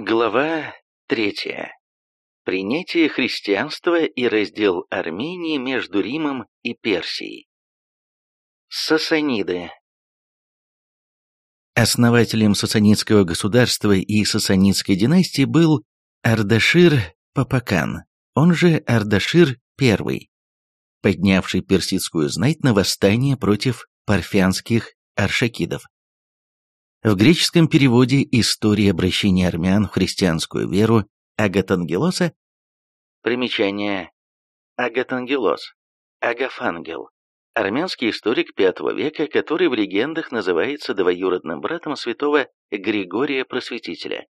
Глава третья. Принятие христианства и раздел Армении между Римом и Персией. Сасаниды. Основателем сасанидского государства и сасанидской династии был Ардашир Папакан, он же Ардашир I, поднявший персидскую знать на восстание против парфянских аршакидов. В греческом переводе «История обращения армян в христианскую веру» Агатангелоса Примечание. Агатангелос. Агафангел. Армянский историк V века, который в легендах называется двоюродным братом святого Григория Просветителя,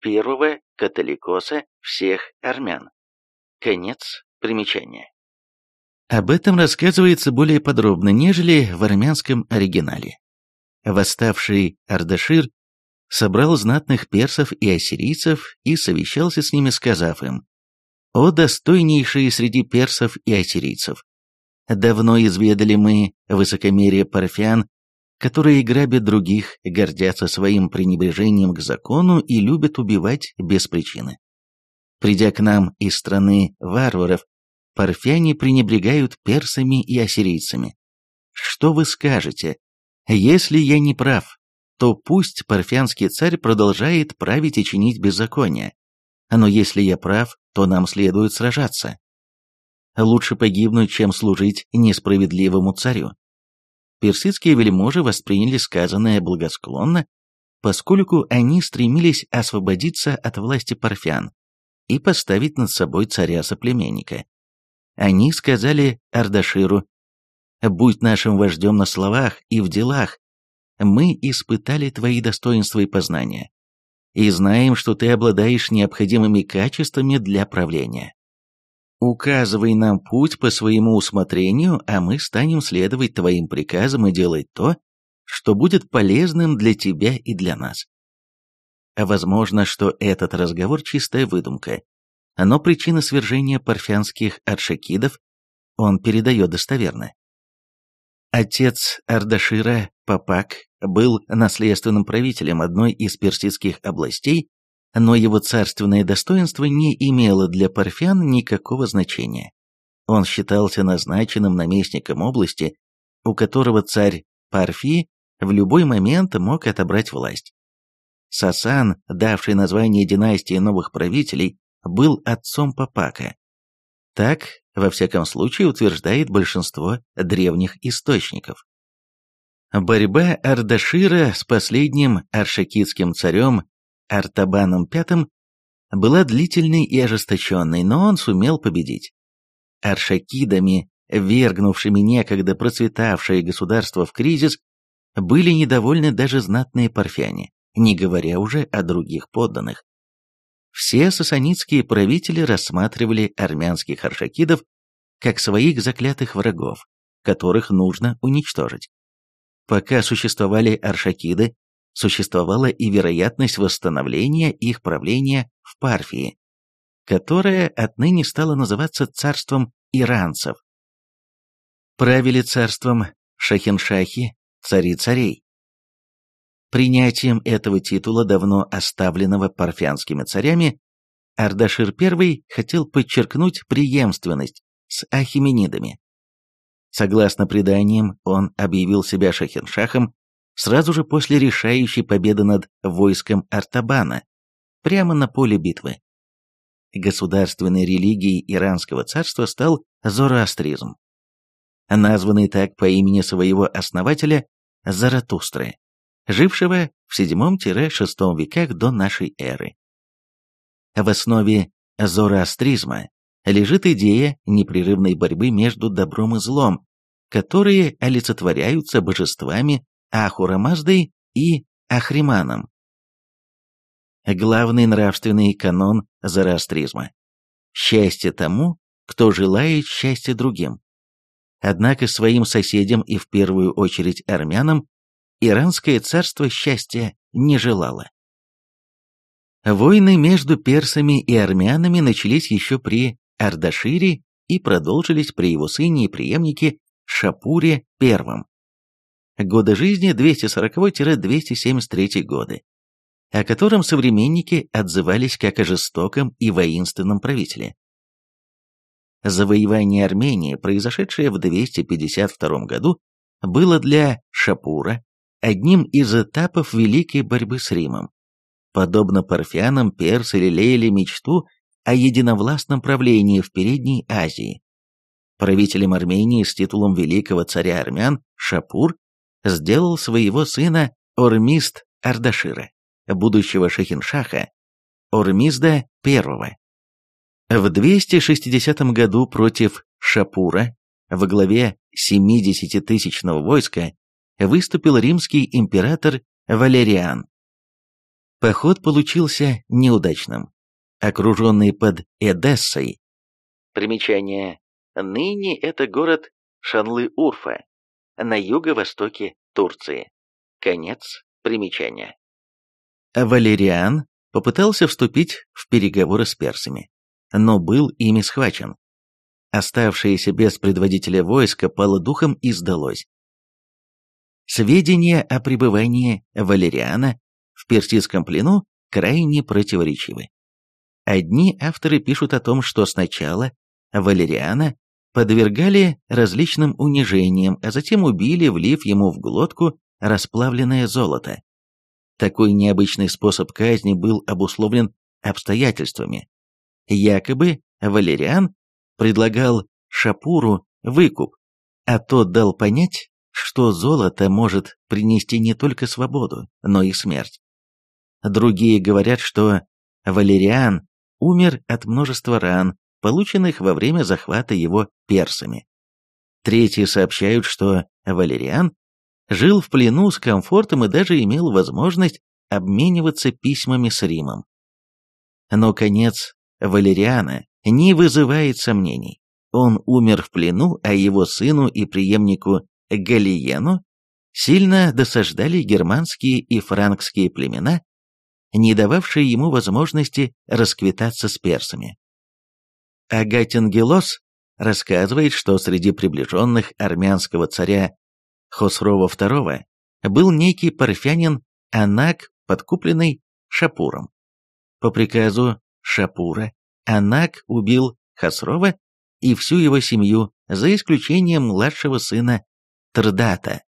первого католикоса всех армян. Конец примечания. Об этом рассказывается более подробно, нежели в армянском оригинале. Восставший Ардашир собрал знатных персов и ассирийцев и совещался с ними, сказав им, «О достойнейшие среди персов и ассирийцев! Давно изведали мы высокомерие парфян, которые грабят других, гордятся своим пренебрежением к закону и любят убивать без причины. Придя к нам из страны варваров, парфяне пренебрегают персами и ассирийцами. Что вы скажете, если я не прав, то пусть парфянский царь продолжает править и чинить беззаконие. Но если я прав, то нам следует сражаться. Лучше погибнуть, чем служить несправедливому царю. Персидские вельможи восприняли сказанное благосклонно, поскольку они стремились освободиться от власти парфян и поставить над собой царя-соплеменника. Они сказали Ардаширу, Будь нашим вождем на словах и в делах. Мы испытали твои достоинства и познания, и знаем, что ты обладаешь необходимыми качествами для правления. Указывай нам путь по своему усмотрению, а мы станем следовать твоим приказам и делать то, что будет полезным для тебя и для нас. Возможно, что этот разговор чистая выдумка, но причина свержения парфянских аршакидов он передает достоверно. Отец Ардашира, Папак, был наследственным правителем одной из персидских областей, но его царственное достоинство не имело для парфян никакого значения. Он считался назначенным наместником области, у которого царь Парфи в любой момент мог отобрать власть. Сасан, давший название династии новых правителей, был отцом Папака. Так во всяком случае утверждает большинство древних источников. Борьба Ардашира с последним аршакитским царем Артабаном V была длительной и ожесточенной, но он сумел победить. Аршакидами, вергнувшими некогда процветавшее государство в кризис, были недовольны даже знатные парфяне, не говоря уже о других подданных. Все сасанидские правители рассматривали армянских аршакидов как своих заклятых врагов, которых нужно уничтожить. Пока существовали аршакиды, существовала и вероятность восстановления их правления в Парфии, которая отныне стала называться царством иранцев. Правили царством Шахиншахи, цари царей. Принятием этого титула, давно оставленного парфянскими царями, Ардашир I хотел подчеркнуть преемственность с ахименидами. Согласно преданиям, он объявил себя Шахиншахом сразу же после решающей победы над войском Артабана, прямо на поле битвы. Государственной религией Иранского царства стал зороастризм, названный так по имени своего основателя Заратустры жившего в VII-VI веках до нашей эры. В основе зороастризма лежит идея непрерывной борьбы между добром и злом, которые олицетворяются божествами Ахура Маздой и Ахриманом. Главный нравственный канон зороастризма. Счастье тому, кто желает счастья другим. Однако своим соседям и в первую очередь армянам Иранское царство счастья не желало. Войны между персами и армянами начались еще при Ардашире и продолжились при его сыне и преемнике Шапуре I. Годы жизни 240-273 годы. о котором современники отзывались как о жестоком и воинственном правителе. Завоевание Армении, произошедшее в 252 году, было для Шапура одним из этапов великой борьбы с Римом. Подобно парфянам, персы лелеяли мечту о единовластном правлении в Передней Азии. Правителем Армении с титулом великого царя армян Шапур сделал своего сына Ормист Ардашира, будущего шахиншаха, Ормизда I. В 260 году против Шапура во главе 70-тысячного войска выступил римский император Валериан. Поход получился неудачным. Окруженный под Эдессой. Примечание. Ныне это город Шанлы-Урфа, на юго-востоке Турции. Конец примечания. Валериан попытался вступить в переговоры с персами но был ими схвачен. Оставшееся без предводителя войска пало духом и сдалось. Сведения о пребывании Валериана в персидском плену крайне противоречивы. Одни авторы пишут о том, что сначала Валериана подвергали различным унижениям, а затем убили, влив ему в глотку расплавленное золото. Такой необычный способ казни был обусловлен обстоятельствами, Якобы Валериан предлагал Шапуру выкуп, а тот дал понять, что золото может принести не только свободу, но и смерть. Другие говорят, что Валериан умер от множества ран, полученных во время захвата его персами. Третьи сообщают, что Валериан жил в плену с комфортом и даже имел возможность обмениваться письмами с Римом. Но конец Валериана не вызывает сомнений. Он умер в плену, а его сыну и преемнику Галиену сильно досаждали германские и франкские племена, не дававшие ему возможности расквитаться с персами. Агатингелос рассказывает, что среди приближенных армянского царя Хосрова II был некий парфянин Анак, подкупленный Шапуром. По приказу Шапура, Анак убил Хасрова и всю его семью, за исключением младшего сына Трдата.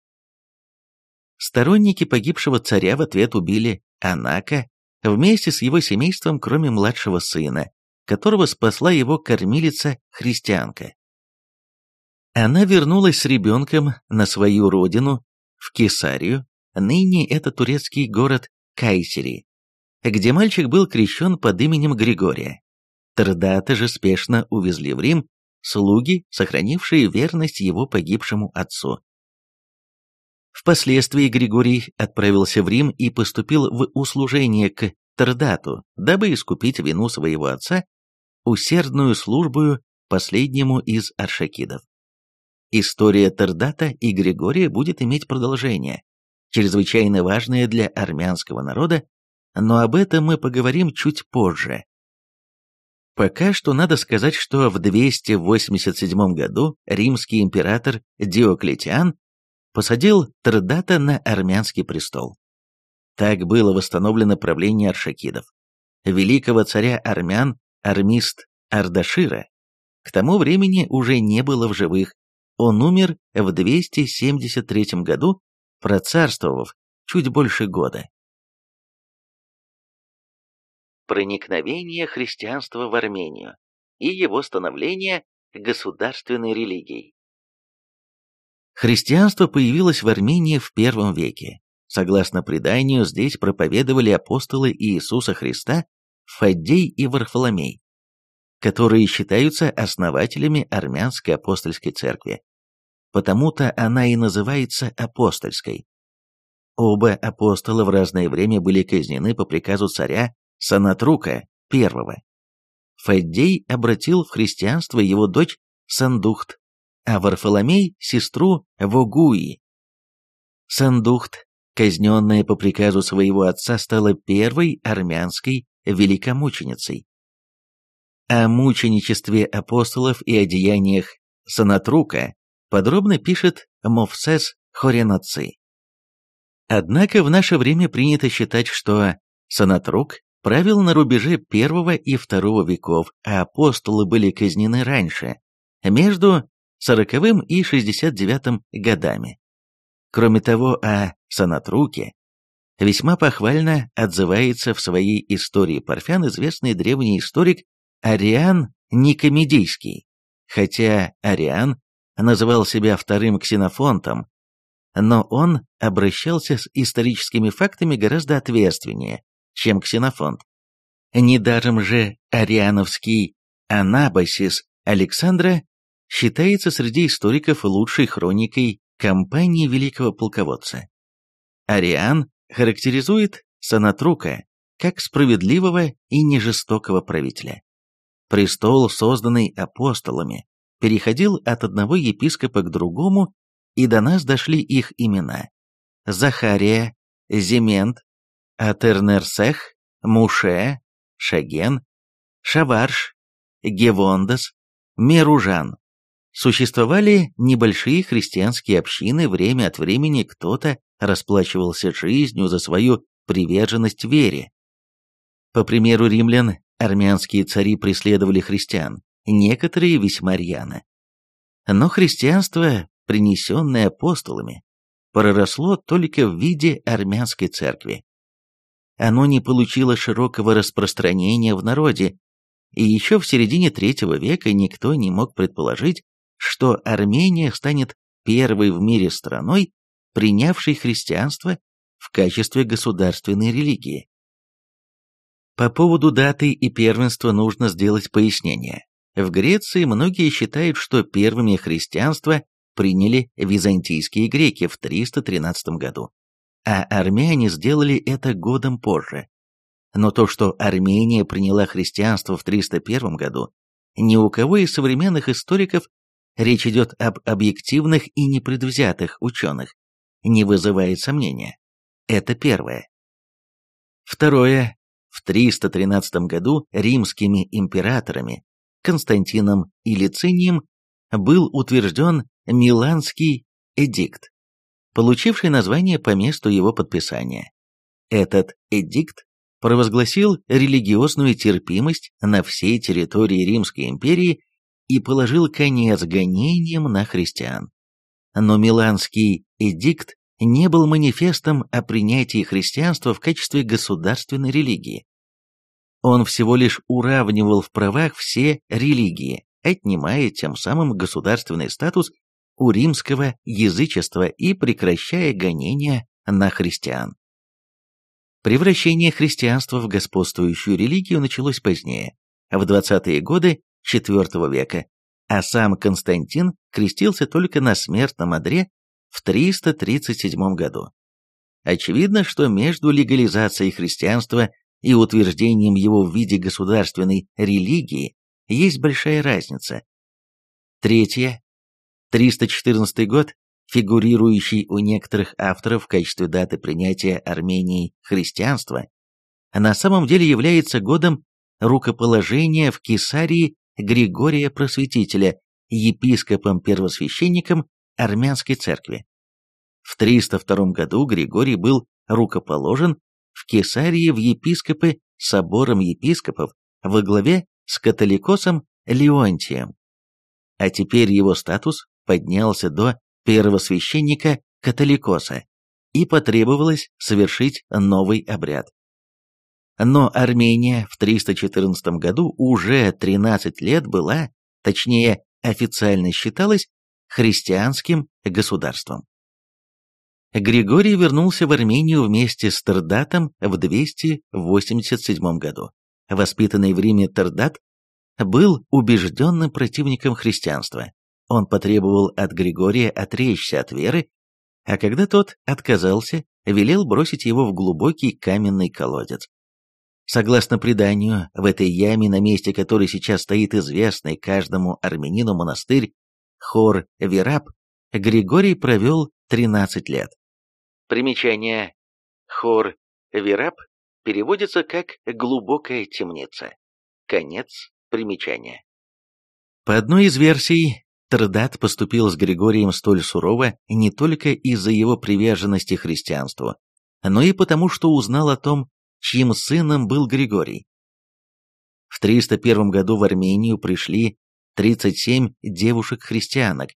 Сторонники погибшего царя в ответ убили Анака вместе с его семейством, кроме младшего сына, которого спасла его кормилица-христианка. Она вернулась с ребенком на свою родину, в Кесарию, ныне это турецкий город Кайсери, где мальчик был крещен под именем Григория. Тердата же спешно увезли в Рим слуги, сохранившие верность его погибшему отцу. Впоследствии Григорий отправился в Рим и поступил в услужение к Тердату, дабы искупить вину своего отца усердную службою последнему из аршакидов. История Тердата и Григория будет иметь продолжение, чрезвычайно важное для армянского народа но об этом мы поговорим чуть позже. Пока что надо сказать, что в 287 году римский император Диоклетиан посадил Трдата на армянский престол. Так было восстановлено правление аршакидов. Великого царя армян Армист Ардашира к тому времени уже не было в живых, он умер в 273 году, процарствовав чуть больше года проникновение христианства в Армению и его становление государственной религией. Христианство появилось в Армении в первом веке. Согласно преданию, здесь проповедовали апостолы Иисуса Христа Фаддей и Варфоломей, которые считаются основателями армянской апостольской церкви. Потому-то она и называется апостольской. Оба апостола в разное время были казнены по приказу царя Санатрука I. Фаддей обратил в христианство его дочь Сандухт, а Варфоломей – сестру Вогуи. Сандухт, казненная по приказу своего отца, стала первой армянской великомученицей. О мученичестве апостолов и о деяниях Санатрука подробно пишет Мовсес Хоренаци. Однако в наше время принято считать, что Санатрук правил на рубеже первого и второго веков, а апостолы были казнены раньше, между сороковым и шестьдесят девятым годами. Кроме того, о Санатруке весьма похвально отзывается в своей истории Парфян известный древний историк Ариан Никомедийский, хотя Ариан называл себя вторым ксенофонтом, но он обращался с историческими фактами гораздо ответственнее, чем ксенофонт. Недаром же ариановский Анабасис Александра считается среди историков лучшей хроникой кампании великого полководца. Ариан характеризует Санатрука как справедливого и нежестокого правителя. Престол, созданный апостолами, переходил от одного епископа к другому, и до нас дошли их имена. Захария, Земент, Атернерсех, Муше, Шаген, Шаварш, Гевондас, Меружан. Существовали небольшие христианские общины, время от времени кто-то расплачивался жизнью за свою приверженность вере. По примеру римлян, армянские цари преследовали христиан, некоторые весьма рьяно. Но христианство, принесенное апостолами, проросло только в виде армянской церкви. Оно не получило широкого распространения в народе, и еще в середине третьего века никто не мог предположить, что Армения станет первой в мире страной, принявшей христианство в качестве государственной религии. По поводу даты и первенства нужно сделать пояснение. В Греции многие считают, что первыми христианство приняли византийские греки в 313 году, а армяне сделали это годом позже. Но то, что Армения приняла христианство в 301 году, ни у кого из современных историков речь идет об объективных и непредвзятых ученых, не вызывает сомнения. Это первое. Второе. В 313 году римскими императорами Константином и Лицинием был утвержден Миланский эдикт, получивший название по месту его подписания. Этот эдикт провозгласил религиозную терпимость на всей территории Римской империи и положил конец гонениям на христиан. Но Миланский эдикт не был манифестом о принятии христианства в качестве государственной религии. Он всего лишь уравнивал в правах все религии, отнимая тем самым государственный статус у римского язычества и прекращая гонения на христиан. Превращение христианства в господствующую религию началось позднее, в 20-е годы IV века, а сам Константин крестился только на смертном одре в 337 году. Очевидно, что между легализацией христианства и утверждением его в виде государственной религии есть большая разница. Третье. 314 год, фигурирующий у некоторых авторов в качестве даты принятия Арменией христианства, на самом деле является годом рукоположения в Кесарии Григория Просветителя епископом-первосвященником армянской церкви. В 302 году Григорий был рукоположен в Кесарии в епископы собором епископов во главе с католикосом Леонтием. А теперь его статус поднялся до первосвященника католикоса, и потребовалось совершить новый обряд. Но Армения в 314 году уже 13 лет была, точнее официально считалась, христианским государством. Григорий вернулся в Армению вместе с Тердатом в 287 году. Воспитанный в Риме Тердат был убежденным противником христианства. Он потребовал от Григория отречься от веры, а когда тот отказался, велел бросить его в глубокий каменный колодец. Согласно преданию, в этой яме, на месте которой сейчас стоит известный каждому армянину монастырь Хор Вераб, Григорий провел 13 лет. Примечание. Хор Вераб переводится как «глубокая темница». Конец примечания. По одной из версий, Трдат поступил с Григорием столь сурово не только из-за его приверженности христианству, но и потому, что узнал о том, чьим сыном был Григорий. В 301 году в Армению пришли 37 девушек-христианок,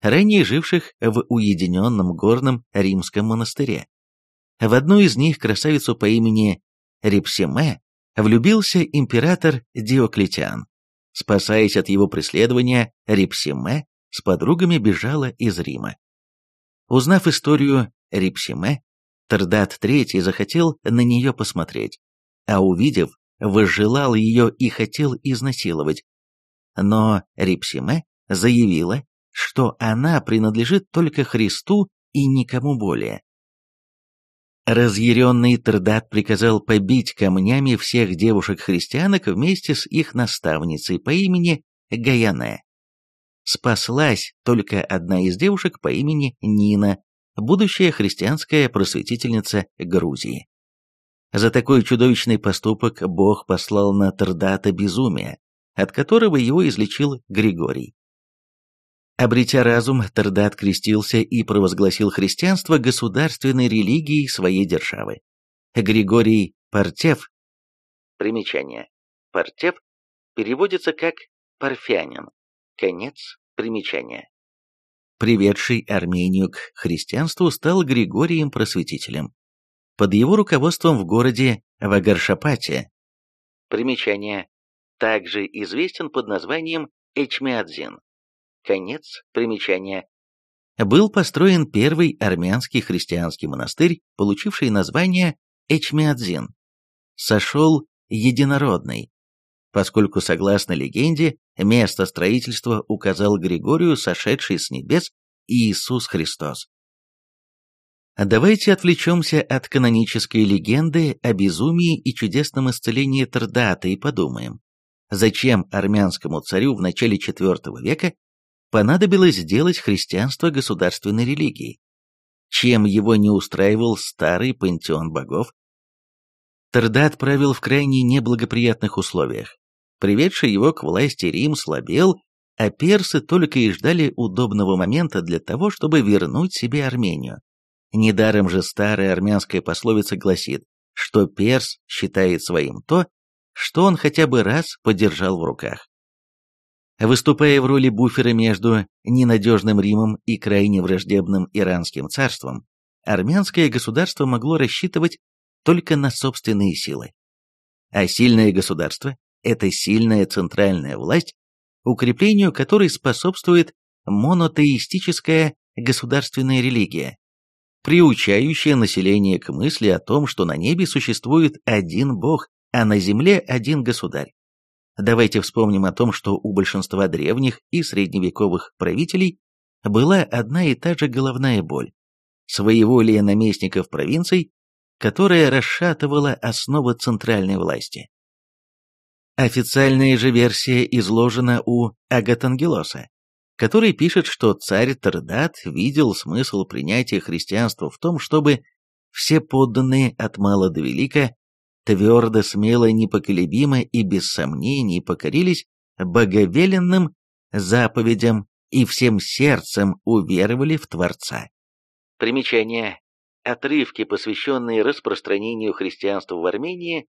ранее живших в уединенном горном римском монастыре. В одну из них, красавицу по имени Репсиме, влюбился император Диоклетиан. Спасаясь от его преследования, Репсиме с подругами бежала из Рима. Узнав историю Репсиме, Тердат III захотел на нее посмотреть, а увидев, возжелал ее и хотел изнасиловать. Но Репсиме заявила, что она принадлежит только Христу и никому более. Разъяренный Тердат приказал побить камнями всех девушек-христианок вместе с их наставницей по имени Гаяне. Спаслась только одна из девушек по имени Нина, будущая христианская просветительница Грузии. За такой чудовищный поступок Бог послал на Тердата безумие, от которого его излечил Григорий. Обретя разум, Тердат крестился и провозгласил христианство государственной религией своей державы. Григорий Партев. Примечание. Партев переводится как «парфянин». Конец примечания. Приведший Армению к христианству стал Григорием Просветителем. Под его руководством в городе Вагаршапате. Примечание. Также известен под названием Эчмиадзин. Конец примечания. Был построен первый армянский христианский монастырь, получивший название Эчмиадзин. Сошел единородный, поскольку, согласно легенде, место строительства указал Григорию, сошедший с небес, Иисус Христос. Давайте отвлечемся от канонической легенды о безумии и чудесном исцелении Трдата и подумаем, зачем армянскому царю в начале IV века понадобилось сделать христианство государственной религией. Чем его не устраивал старый пантеон богов? Тердат правил в крайне неблагоприятных условиях. Приведший его к власти Рим слабел, а персы только и ждали удобного момента для того, чтобы вернуть себе Армению. Недаром же старая армянская пословица гласит, что перс считает своим то, что он хотя бы раз подержал в руках. Выступая в роли буфера между ненадежным Римом и крайне враждебным Иранским царством, армянское государство могло рассчитывать только на собственные силы. А сильное государство – это сильная центральная власть, укреплению которой способствует монотеистическая государственная религия, приучающая население к мысли о том, что на небе существует один бог, а на земле один государь. Давайте вспомним о том, что у большинства древних и средневековых правителей была одна и та же головная боль – своеволие наместников провинций, которая расшатывала основы центральной власти. Официальная же версия изложена у Агатангелоса, который пишет, что царь Тердат видел смысл принятия христианства в том, чтобы все подданные от мала до велика твердо, смело, непоколебимо и без сомнений покорились боговеленным заповедям и всем сердцем уверовали в Творца. Примечание. Отрывки, посвященные распространению христианства в Армении,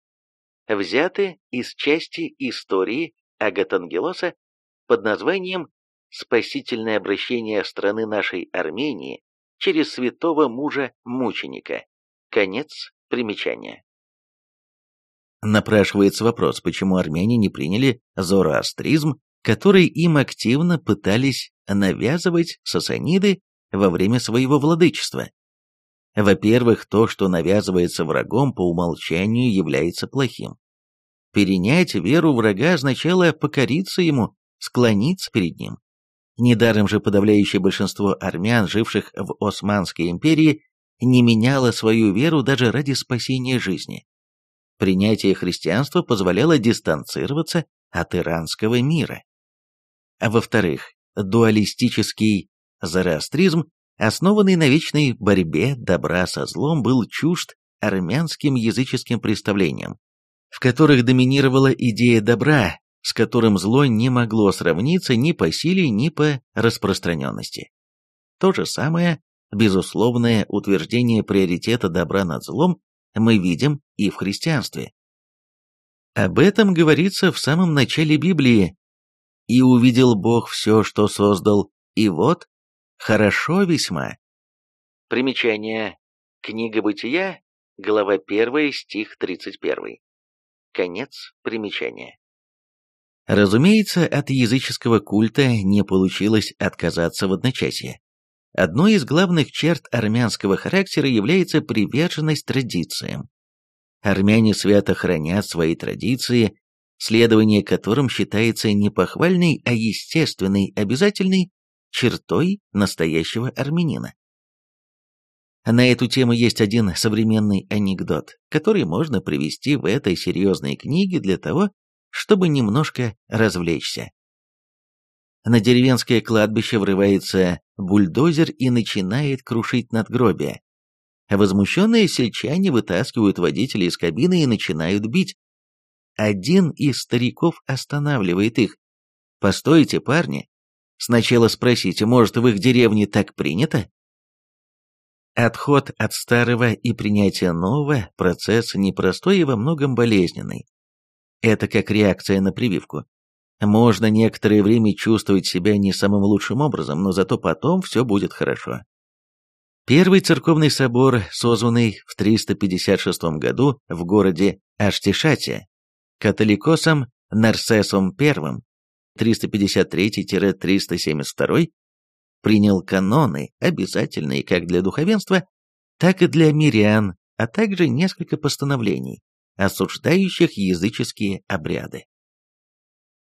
взяты из части истории Агатангелоса под названием «Спасительное обращение страны нашей Армении через святого мужа-мученика». Конец примечания. Напрашивается вопрос, почему армяне не приняли зороастризм, который им активно пытались навязывать сасаниды во время своего владычества. Во-первых, то, что навязывается врагом, по умолчанию является плохим. Перенять веру врага означало покориться ему, склониться перед ним. Недаром же подавляющее большинство армян, живших в Османской империи, не меняло свою веру даже ради спасения жизни. Принятие христианства позволяло дистанцироваться от иранского мира. А во-вторых, дуалистический зороастризм, основанный на вечной борьбе добра со злом, был чужд армянским языческим представлениям, в которых доминировала идея добра, с которым зло не могло сравниться ни по силе, ни по распространенности. То же самое, безусловное утверждение приоритета добра над злом мы видим и в христианстве. Об этом говорится в самом начале Библии. «И увидел Бог все, что создал, и вот, хорошо весьма». Примечание. Книга Бытия, глава 1, стих 31. Конец примечания. Разумеется, от языческого культа не получилось отказаться в одночасье. Одной из главных черт армянского характера является приверженность традициям. Армяне свято хранят свои традиции, следование которым считается не похвальной, а естественной, обязательной чертой настоящего армянина. На эту тему есть один современный анекдот, который можно привести в этой серьезной книге для того, чтобы немножко развлечься. На деревенское кладбище врывается бульдозер и начинает крушить надгробия. Возмущенные сельчане вытаскивают водителя из кабины и начинают бить. Один из стариков останавливает их. «Постойте, парни. Сначала спросите, может, в их деревне так принято?» Отход от старого и принятие нового – процесс непростой и во многом болезненный. Это как реакция на прививку. Можно некоторое время чувствовать себя не самым лучшим образом, но зато потом все будет хорошо. Первый церковный собор, созванный в 356 году в городе Аштишате, католикосом Нарсесом I, 353-372, принял каноны, обязательные как для духовенства, так и для мирян, а также несколько постановлений, осуждающих языческие обряды.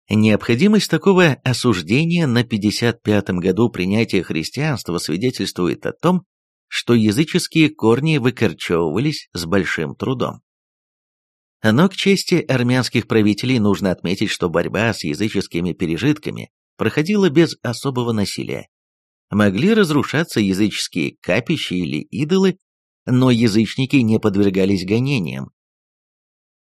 Необходимость такого осуждения на 55-м году принятия христианства свидетельствует о том, что языческие корни выкорчевывались с большим трудом. Но к чести армянских правителей нужно отметить, что борьба с языческими пережитками проходила без особого насилия. Могли разрушаться языческие капища или идолы, но язычники не подвергались гонениям,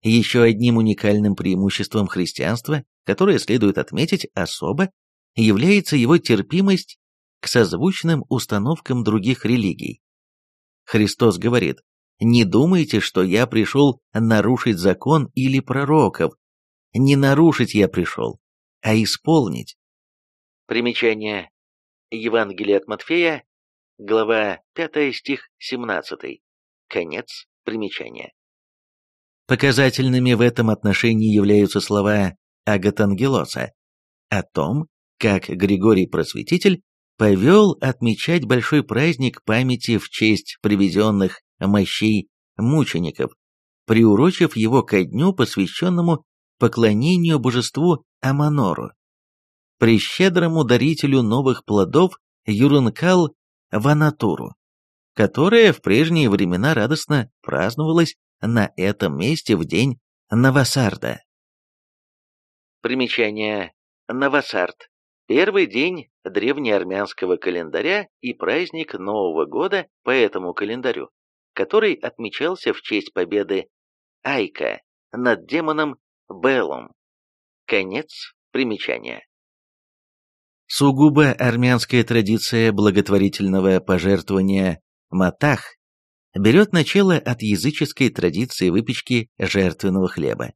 еще одним уникальным преимуществом христианства, которое следует отметить особо, является его терпимость к созвучным установкам других религий. Христос говорит, «Не думайте, что я пришел нарушить закон или пророков. Не нарушить я пришел, а исполнить». Примечание. Евангелие от Матфея, глава 5 стих 17. Конец примечания. Показательными в этом отношении являются слова Агатангелоса о том, как Григорий Просветитель повел отмечать большой праздник памяти в честь привезенных мощей мучеников, приурочив его ко дню, посвященному поклонению божеству Аманору. При щедрому дарителю новых плодов Юрункал Ванатуру, которая в прежние времена радостно праздновалась на этом месте в день Навасарда. Примечание. Навасард. Первый день древнеармянского календаря и праздник Нового года по этому календарю, который отмечался в честь победы Айка над демоном Белом. Конец примечания. Сугубо армянская традиция благотворительного пожертвования матах берет начало от языческой традиции выпечки жертвенного хлеба.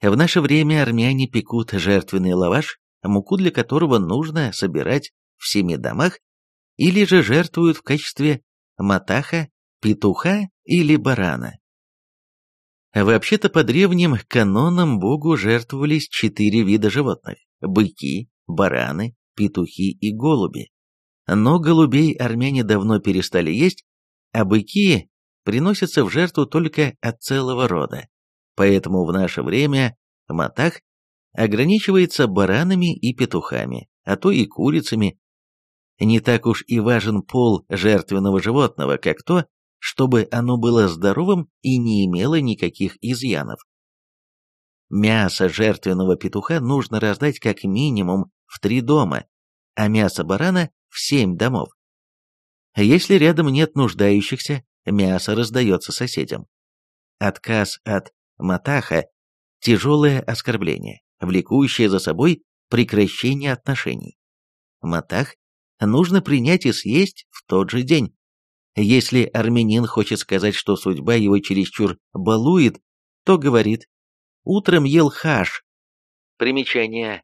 В наше время армяне пекут жертвенный лаваш, муку для которого нужно собирать в семи домах, или же жертвуют в качестве матаха, петуха или барана. Вообще-то по древним канонам Богу жертвовались четыре вида животных – быки, бараны, петухи и голуби. Но голубей армяне давно перестали есть, а быки приносятся в жертву только от целого рода. Поэтому в наше время матах ограничивается баранами и петухами, а то и курицами. Не так уж и важен пол жертвенного животного, как то, чтобы оно было здоровым и не имело никаких изъянов. Мясо жертвенного петуха нужно раздать как минимум в три дома, а мясо барана в семь домов. Если рядом нет нуждающихся, мясо раздается соседям. Отказ от матаха – тяжелое оскорбление, влекущее за собой прекращение отношений. Матах нужно принять и съесть в тот же день. Если армянин хочет сказать, что судьба его чересчур балует, то говорит «утром ел хаш». Примечание.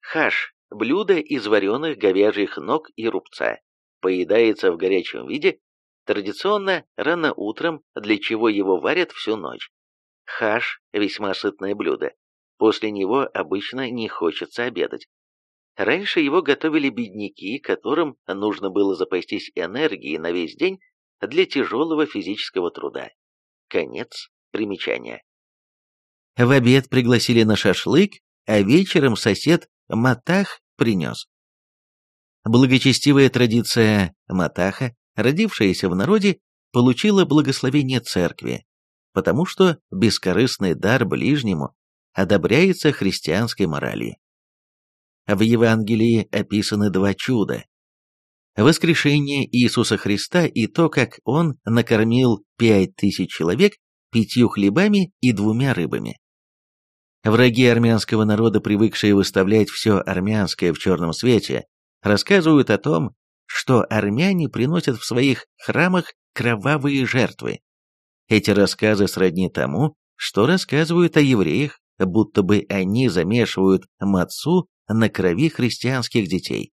Хаш – блюдо из вареных говяжьих ног и рубца. Поедается в горячем виде, традиционно рано утром, для чего его варят всю ночь. Хаш – весьма сытное блюдо. После него обычно не хочется обедать. Раньше его готовили бедняки, которым нужно было запастись энергией на весь день для тяжелого физического труда. Конец примечания. В обед пригласили на шашлык, а вечером сосед Матах принес. Благочестивая традиция Матаха, родившаяся в народе, получила благословение церкви, потому что бескорыстный дар ближнему одобряется христианской моралью. В Евангелии описаны два чуда. Воскрешение Иисуса Христа и то, как Он накормил пять тысяч человек пятью хлебами и двумя рыбами. Враги армянского народа, привыкшие выставлять все армянское в черном свете, рассказывают о том, что армяне приносят в своих храмах кровавые жертвы. Эти рассказы сродни тому, что рассказывают о евреях, будто бы они замешивают мацу на крови христианских детей.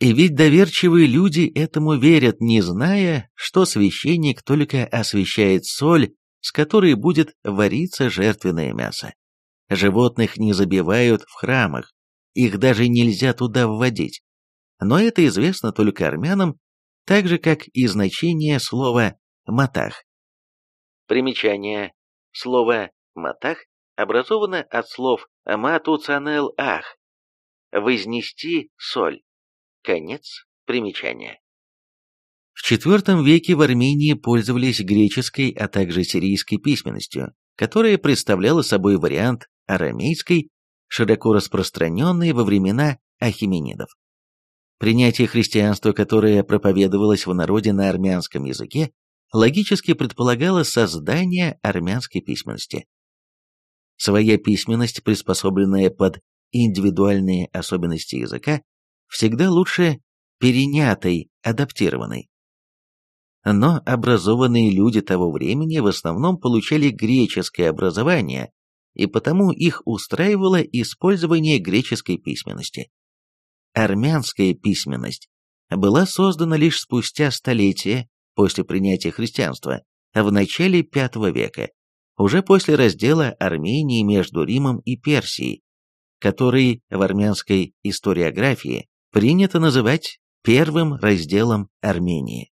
И ведь доверчивые люди этому верят, не зная, что священник только освящает соль, с которой будет вариться жертвенное мясо. Животных не забивают в храмах, их даже нельзя туда вводить. Но это известно только армянам, так же, как и значение слова «матах». Примечание. Слово «матах» образовано от слов «матуцанел ах» – «вознести соль». Конец примечания. В IV веке в Армении пользовались греческой, а также сирийской письменностью, которая представляла собой вариант арамейской, широко распространенной во времена ахименидов. Принятие христианства, которое проповедовалось в народе на армянском языке, логически предполагало создание армянской письменности. Своя письменность, приспособленная под индивидуальные особенности языка, всегда лучше перенятой, адаптированной. Но образованные люди того времени в основном получали греческое образование, и потому их устраивало использование греческой письменности. Армянская письменность была создана лишь спустя столетия после принятия христианства, в начале V века, уже после раздела Армении между Римом и Персией, который в армянской историографии принято называть первым разделом Армении.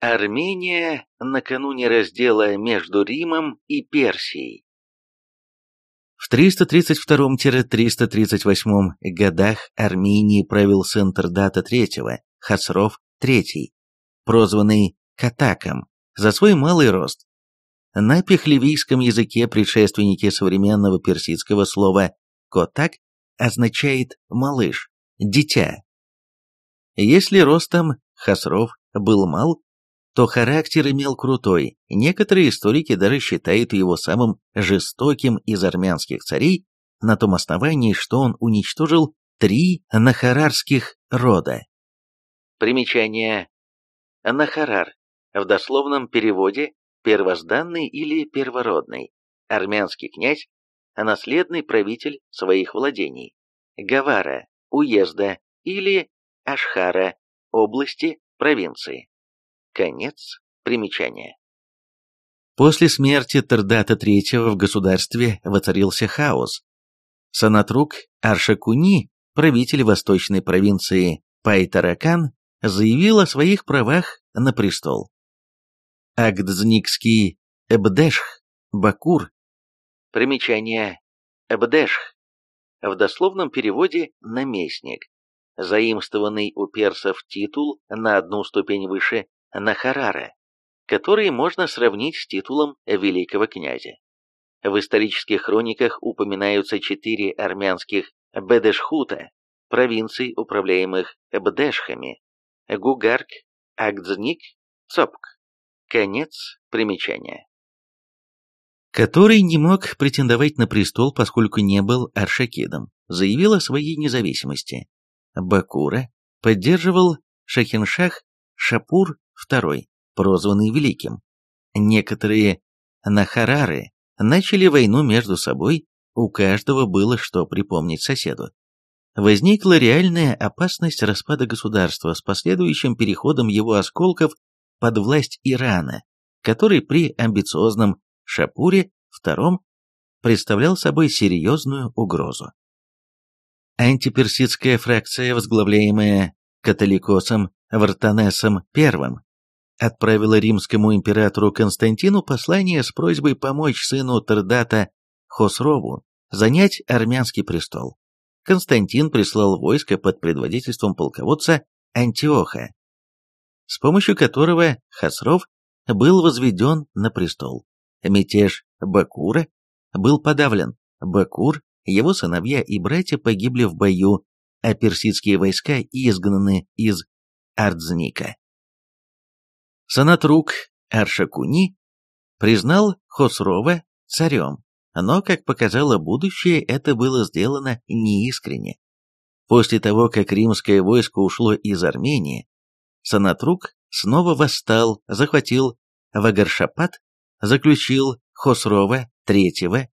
Армения накануне раздела между Римом и Персией. В 332-338 годах Армении правил сын Тердата III, Хасров III, прозванный Катаком, за свой малый рост. На пехлевийском языке предшественники современного персидского слова «котак» означает «малыш», «дитя». Если ростом Хасров был мал, то характер имел крутой. Некоторые историки даже считают его самым жестоким из армянских царей на том основании, что он уничтожил три нахарарских рода. Примечание. Нахарар. В дословном переводе первозданный или первородный, армянский князь, а наследный правитель своих владений, Гавара, уезда или Ашхара, области, провинции. Конец примечания. После смерти Тердата III в государстве воцарился хаос. Санатрук Аршакуни, правитель восточной провинции Пайтаракан, заявил о своих правах на престол. Агдзникский Эбдешх, Бакур. Примечание. Эбдешх. В дословном переводе «наместник», заимствованный у персов титул на одну ступень выше Нахарара, который можно сравнить с титулом великого князя. В исторических хрониках упоминаются четыре армянских Бедешхута, провинций, управляемых Бдешхами, Гугарк, Агдзник, Цопк. Конец примечания. Который не мог претендовать на престол, поскольку не был аршакидом, заявил о своей независимости. Бакура поддерживал Шахиншах Шапур II, прозванный Великим. Некоторые Нахарары начали войну между собой, у каждого было что припомнить соседу. Возникла реальная опасность распада государства с последующим переходом его осколков под власть Ирана, который при амбициозном Шапуре II представлял собой серьезную угрозу. Антиперсидская фракция, возглавляемая католикосом Вартанесом I, отправила римскому императору Константину послание с просьбой помочь сыну Тердата Хосрову занять армянский престол. Константин прислал войско под предводительством полководца Антиоха, с помощью которого Хосров был возведен на престол. Мятеж Бакура был подавлен. Бакур, его сыновья и братья погибли в бою, а персидские войска изгнаны из Ардзника. Санатрук Аршакуни признал Хосрова царем, но, как показало будущее, это было сделано неискренне. После того, как римское войско ушло из Армении, Санатрук снова восстал, захватил Вагаршапат, заключил Хосрова III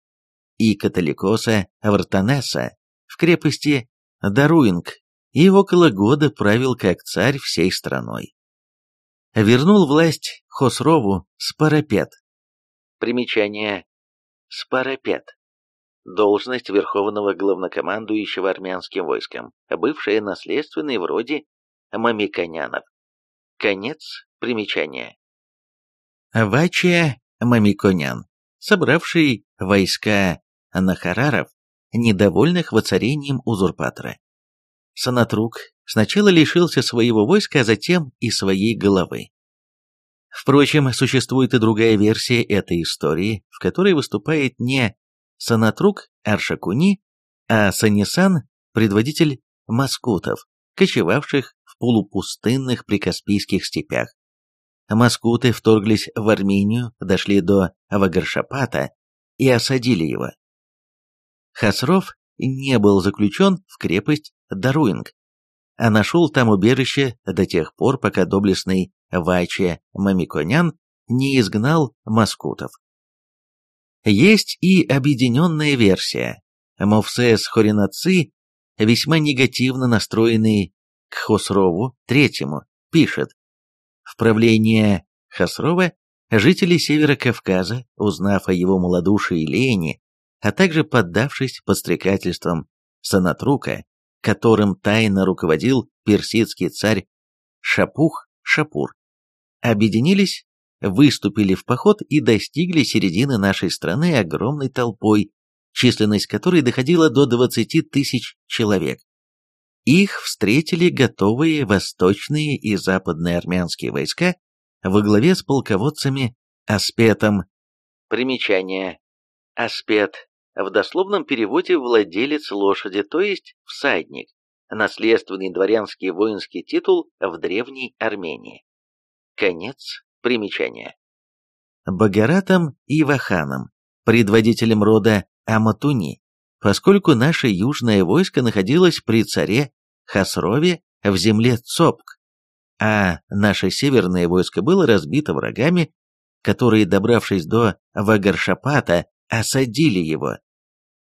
и католикоса Вартанеса в крепости Даруинг и около года правил как царь всей страной. Вернул власть Хосрову Спарапет. Примечание. Спарапет. Должность верховного главнокомандующего армянским войском, бывшая наследственной вроде мамиконянов. Конец примечания. Вачия Мамиконян, собравший войска Нахараров, недовольных воцарением узурпатора. Санатрук сначала лишился своего войска, а затем и своей головы. Впрочем, существует и другая версия этой истории, в которой выступает не Санатрук Аршакуни, а Санисан, предводитель маскутов, кочевавших полупустынных прикаспийских степях. Маскуты вторглись в Армению, дошли до Вагаршапата и осадили его. Хасров не был заключен в крепость Даруинг, а нашел там убежище до тех пор, пока доблестный Ваче Мамиконян не изгнал маскутов. Есть и объединенная версия. Мовсес Хоринаци, весьма негативно настроенный к Хосрову III, пишет, в правление Хасрова жители Севера Кавказа, узнав о его малодушии и лени, а также поддавшись подстрекательствам Санатрука, которым тайно руководил персидский царь Шапух-Шапур, объединились, выступили в поход и достигли середины нашей страны огромной толпой, численность которой доходила до 20 тысяч человек. Их встретили готовые восточные и западные армянские войска во главе с полководцами Аспетом. Примечание. Аспет в дословном переводе владелец лошади, то есть всадник, наследственный дворянский воинский титул в Древней Армении. Конец примечания. Багаратом и Ваханом, предводителем рода Аматуни, поскольку наше южное войско находилось при царе Хасрове в земле Цопк, а наше северное войско было разбито врагами, которые, добравшись до Вагаршапата, осадили его.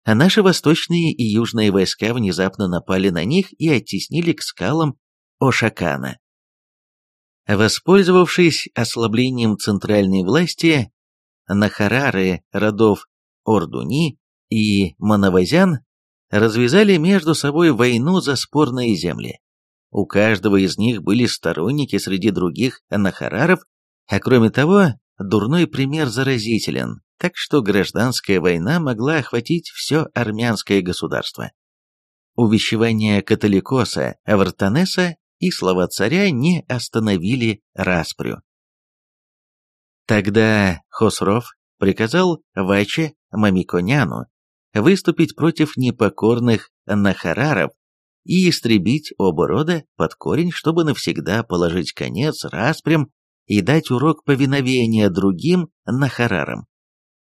А наши восточные и южные войска внезапно напали на них и оттеснили к скалам Ошакана. Воспользовавшись ослаблением центральной власти, Нахарары родов Ордуни и Манавазян развязали между собой войну за спорные земли. У каждого из них были сторонники среди других Нахараров, а кроме того, дурной пример заразителен, так что гражданская война могла охватить все армянское государство. Увещевания католикоса Авартанеса и слова царя не остановили распрю. Тогда Хосров приказал Ваче Мамиконяну выступить против непокорных нахараров и истребить оба рода под корень, чтобы навсегда положить конец распрям и дать урок повиновения другим нахарарам.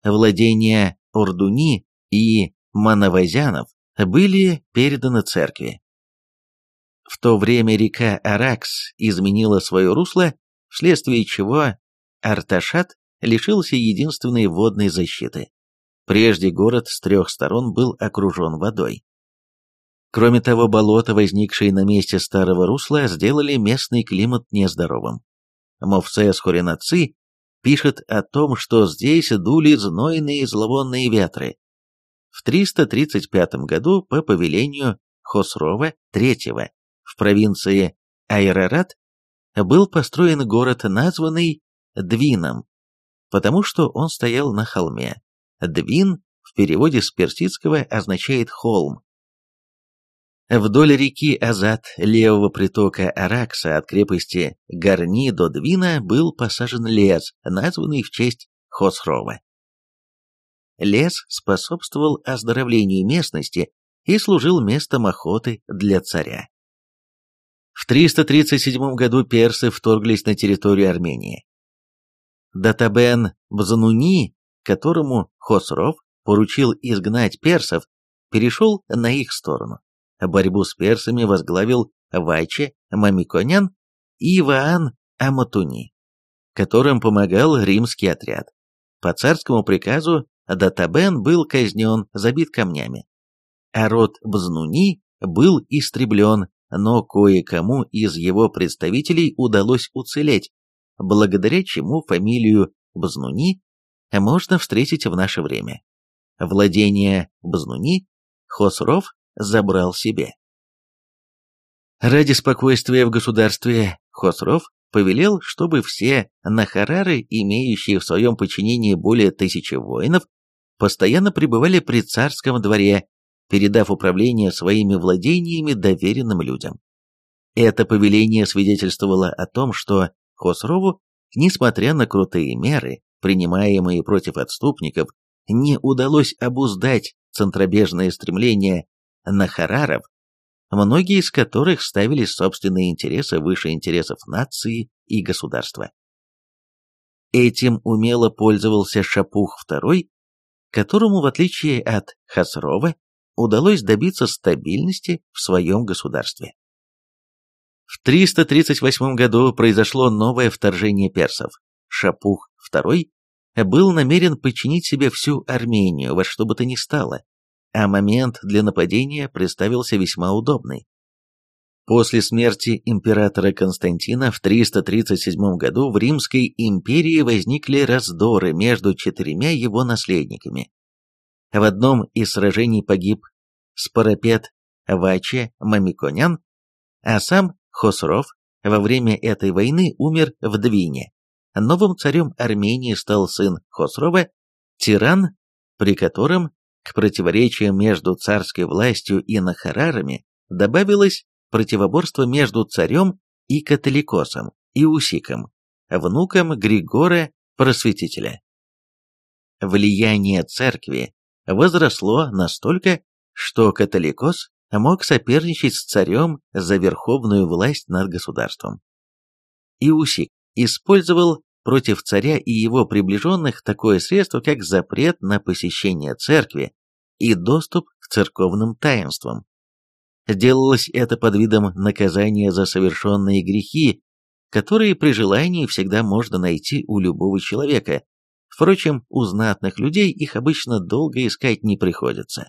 Владения Ордуни и Манавазянов были переданы церкви. В то время река Аракс изменила свое русло, вследствие чего Арташат лишился единственной водной защиты. Прежде город с трех сторон был окружен водой. Кроме того, болота, возникшие на месте старого русла, сделали местный климат нездоровым. Мовсес Хоринаци пишет о том, что здесь дули знойные зловонные ветры. В 335 году по повелению Хосрова III в провинции Айрарат был построен город, названный Двином, потому что он стоял на холме. Двин в переводе с персидского означает «холм». Вдоль реки Азат, левого притока Аракса от крепости Гарни до Двина был посажен лес, названный в честь Хосрова. Лес способствовал оздоровлению местности и служил местом охоты для царя. В 337 году персы вторглись на территорию Армении. Датабен Бзануни, которому Хосров поручил изгнать персов, перешел на их сторону. Борьбу с персами возглавил Ваче Мамиконян и Иваан Аматуни, которым помогал римский отряд. По царскому приказу Датабен был казнен, забит камнями. А род Бзнуни был истреблен, но кое-кому из его представителей удалось уцелеть, благодаря чему фамилию Бзнуни можно встретить в наше время. Владение Бзнуни Хосров забрал себе. Ради спокойствия в государстве Хосров повелел, чтобы все нахарары, имеющие в своем подчинении более тысячи воинов, постоянно пребывали при царском дворе, передав управление своими владениями доверенным людям. Это повеление свидетельствовало о том, что Хосрову, несмотря на крутые меры, принимаемые против отступников, не удалось обуздать центробежное стремление нахараров, многие из которых ставили собственные интересы выше интересов нации и государства. Этим умело пользовался Шапух II, которому, в отличие от Хасрова, удалось добиться стабильности в своем государстве. В 338 году произошло новое вторжение персов. Шапух II был намерен подчинить себе всю Армению во что бы то ни стало, а момент для нападения представился весьма удобный. После смерти императора Константина в 337 году в Римской империи возникли раздоры между четырьмя его наследниками. В одном из сражений погиб Спарапет Ваче Мамиконян, а сам Хосров во время этой войны умер в Двине. Новым царем Армении стал сын Хосрова, тиран, при котором к противоречиям между царской властью и нахарарами добавилось противоборство между царем и католикосом, Иусиком, внуком Григора Просветителя. Влияние церкви возросло настолько, что католикос мог соперничать с царем за верховную власть над государством. Иусик использовал против царя и его приближенных такое средство, как запрет на посещение церкви и доступ к церковным таинствам. Делалось это под видом наказания за совершенные грехи, которые при желании всегда можно найти у любого человека. Впрочем, у знатных людей их обычно долго искать не приходится.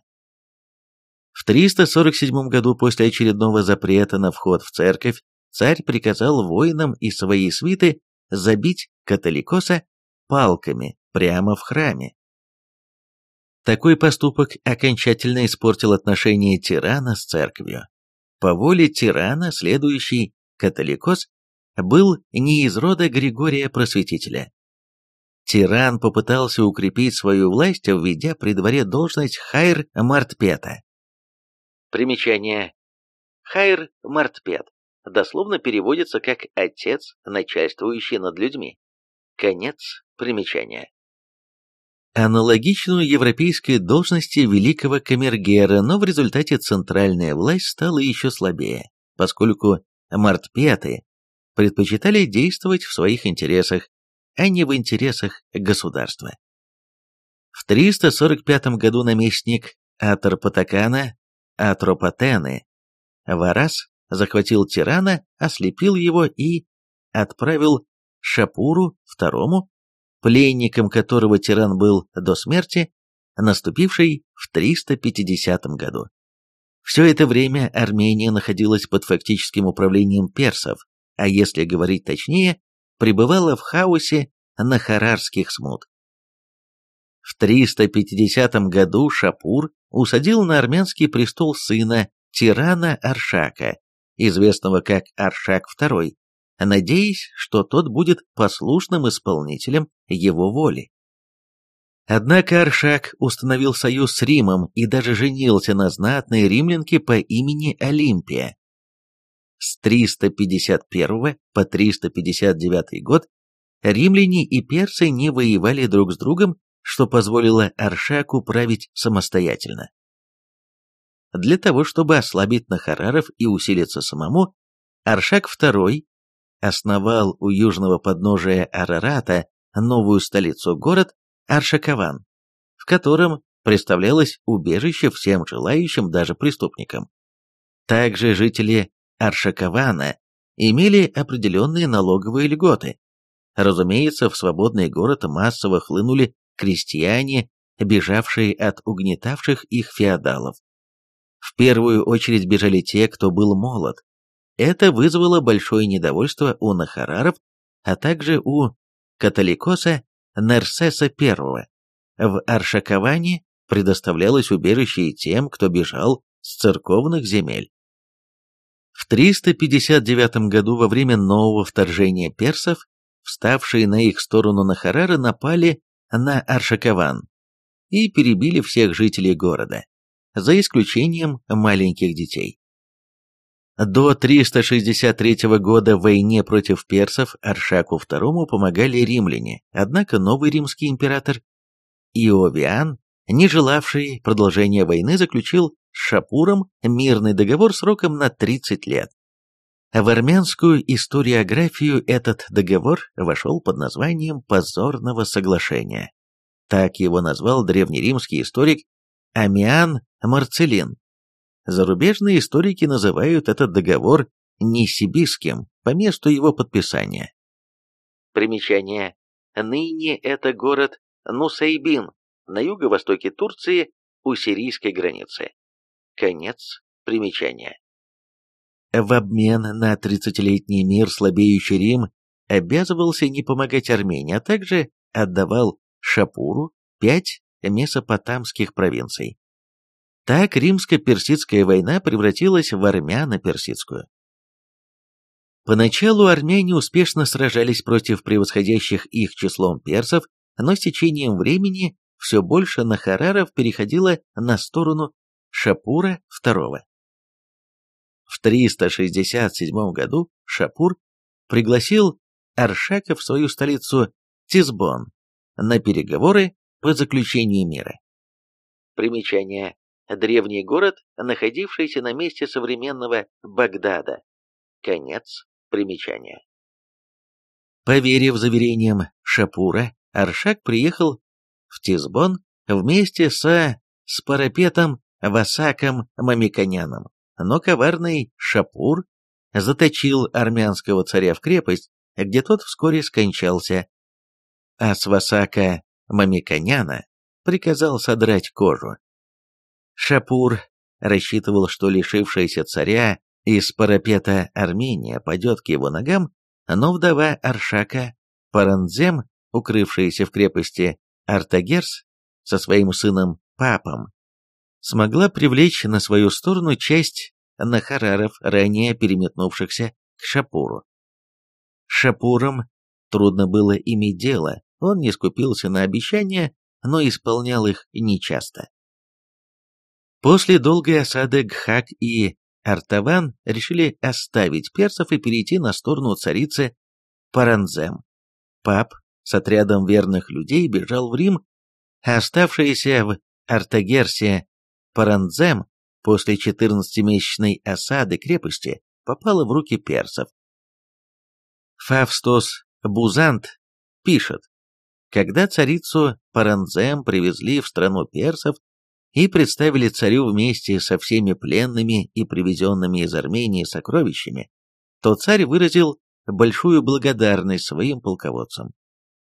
В 347 году после очередного запрета на вход в церковь царь приказал воинам и своей свиты забить католикоса палками прямо в храме. Такой поступок окончательно испортил отношения тирана с церковью. По воле тирана следующий католикос был не из рода Григория Просветителя. Тиран попытался укрепить свою власть, введя при дворе должность Хайр Мартпета. Примечание. Хайр Мартпет дословно переводится как «отец, начальствующий над людьми». Конец примечания. Аналогичную европейской должности великого камергера, но в результате центральная власть стала еще слабее, поскольку мартпеты предпочитали действовать в своих интересах, а не в интересах государства. В 345 году наместник Атропатакана Атропатены Варас захватил тирана, ослепил его и отправил Шапуру II, пленником которого тиран был до смерти, наступившей в 350 году. Все это время Армения находилась под фактическим управлением персов, а если говорить точнее, пребывала в хаосе нахарарских смут. В 350 году Шапур усадил на армянский престол сына тирана Аршака, известного как Аршак II, надеясь, что тот будет послушным исполнителем его воли. Однако Аршак установил союз с Римом и даже женился на знатной римлянке по имени Олимпия. С 351 по 359 год римляне и персы не воевали друг с другом, что позволило Аршаку править самостоятельно. Для того, чтобы ослабить Нахараров и усилиться самому, Аршак II основал у южного подножия Арарата новую столицу-город Аршакаван, в котором представлялось убежище всем желающим, даже преступникам. Также жители Аршакавана имели определенные налоговые льготы. Разумеется, в свободный город массово хлынули крестьяне, бежавшие от угнетавших их феодалов. В первую очередь бежали те, кто был молод. Это вызвало большое недовольство у Нахараров, а также у католикоса Нерсеса I. В Аршаковане предоставлялось убежище и тем, кто бежал с церковных земель. В 359 году во время нового вторжения персов, вставшие на их сторону Нахарары напали на Аршакован и перебили всех жителей города, за исключением маленьких детей. До 363 года в войне против персов Аршаку II помогали римляне, однако новый римский император Иовиан, не желавший продолжения войны, заключил с Шапуром мирный договор сроком на 30 лет. В армянскую историографию этот договор вошел под названием «Позорного соглашения». Так его назвал древнеримский историк Амиан Марцелин Зарубежные историки называют этот договор Нисибиским по месту его подписания. Примечание. Ныне это город Нусайбин на юго-востоке Турции у сирийской границы. Конец примечания. В обмен на 30-летний мир слабеющий Рим обязывался не помогать Армении, а также отдавал Шапуру пять месопотамских провинций. Так римско-персидская война превратилась в армяно-персидскую. Поначалу армяне успешно сражались против превосходящих их числом персов, но с течением времени все больше нахараров переходило на сторону Шапура II. В 367 году Шапур пригласил Аршака в свою столицу Тисбон на переговоры по заключению мира. Примечание древний город, находившийся на месте современного Багдада. Конец примечания. Поверив заверениям Шапура, Аршак приехал в Тизбон вместе со Спарапетом Васаком Мамиконяном, но коварный Шапур заточил армянского царя в крепость, где тот вскоре скончался, а с Васака Мамиконяна приказал содрать кожу. Шапур рассчитывал, что лишившаяся царя из парапета Армения падет к его ногам, но вдова Аршака, Паранзем, укрывшаяся в крепости Артагерс со своим сыном Папом, смогла привлечь на свою сторону часть нахараров, ранее переметнувшихся к Шапуру. Шапуром трудно было иметь дело, он не скупился на обещания, но исполнял их нечасто. После долгой осады Гхак и Артаван решили оставить персов и перейти на сторону царицы Паранзем. Пап с отрядом верных людей бежал в Рим, а оставшиеся в Артагерсе Паранзем после 14-месячной осады крепости попала в руки персов. Фавстос Бузант пишет, когда царицу Паранзем привезли в страну персов, и представили царю вместе со всеми пленными и привезенными из Армении сокровищами, то царь выразил большую благодарность своим полководцам.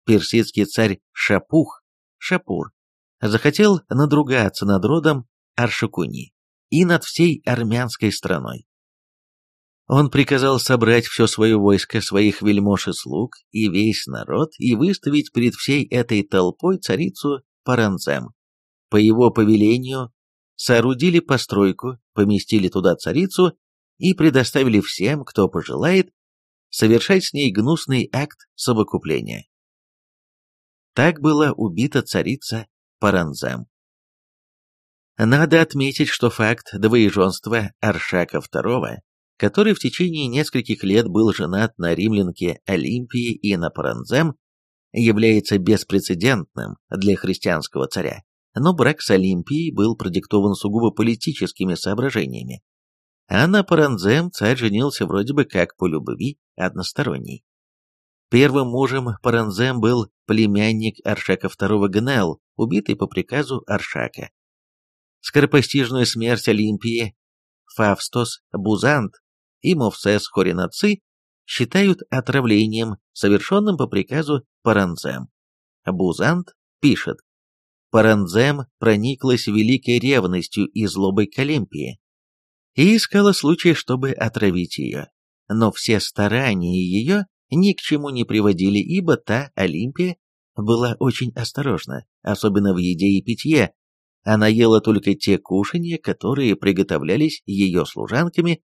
Персидский царь Шапух, Шапур, захотел надругаться над родом Аршакуни и над всей армянской страной. Он приказал собрать все свое войско, своих вельмож и слуг, и весь народ, и выставить перед всей этой толпой царицу Паранзем. По его повелению соорудили постройку, поместили туда царицу и предоставили всем, кто пожелает, совершать с ней гнусный акт совокупления. Так была убита царица Паранзем. Надо отметить, что факт двоеженства Аршака II, который в течение нескольких лет был женат на римлянке Олимпии и на Паранзем, является беспрецедентным для христианского царя, но брак с Олимпией был продиктован сугубо политическими соображениями. А на Паранзем царь женился вроде бы как по любви односторонней. Первым мужем Паранзем был племянник Аршака II Гнел, убитый по приказу Аршака. Скоропостижную смерть Олимпии Фавстос Бузант и Мовсес Хоринаци считают отравлением, совершенным по приказу Паранзем. Бузант пишет, Паранзем прониклась великой ревностью и злобой к Олимпии и искала случая, чтобы отравить ее. Но все старания ее ни к чему не приводили, ибо та Олимпия была очень осторожна, особенно в еде и питье. Она ела только те кушанья, которые приготовлялись ее служанками,